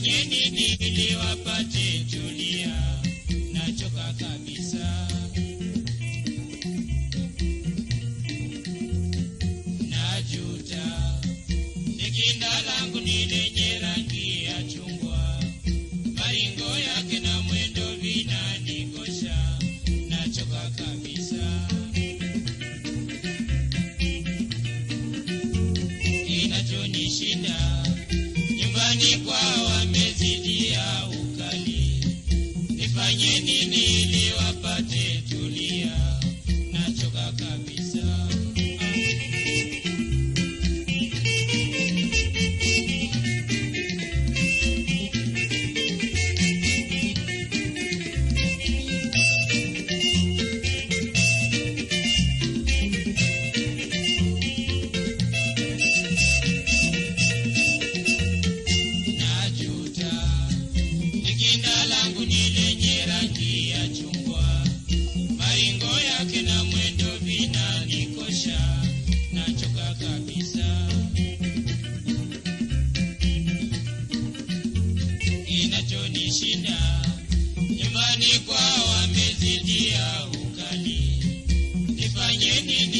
nifanye Jina langu ni lenye rangi ya chungwa, maingo yake na mwendo vinanikosha, nachoka kabisa. Kinachonishinda imani kwao wamezidia ukali, nifanye nini?